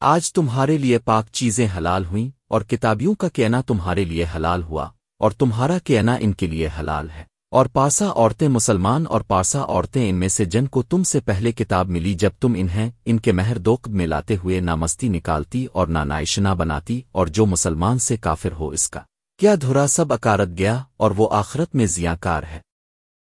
آج تمہارے لیے پاک چیزیں حلال ہوئیں اور کتابیوں کا کہنا تمہارے لیے حلال ہوا اور تمہارا کہنا ان کے لیے حلال ہے۔ اور پاسا عورتیں مسلمان اور پارسا عورتیں ان میں سے جن کو تم سے پہلے کتاب ملی جب تم انہیں ان کے مہر دوق میں لاتے ہوئے نہ مستی نکالتی اور نہ نائشنا بناتی اور جو مسلمان سے کافر ہو اس کا۔ کیا دھرا سب اکارت گیا اور وہ آخرت میں زیاں کار ہے؟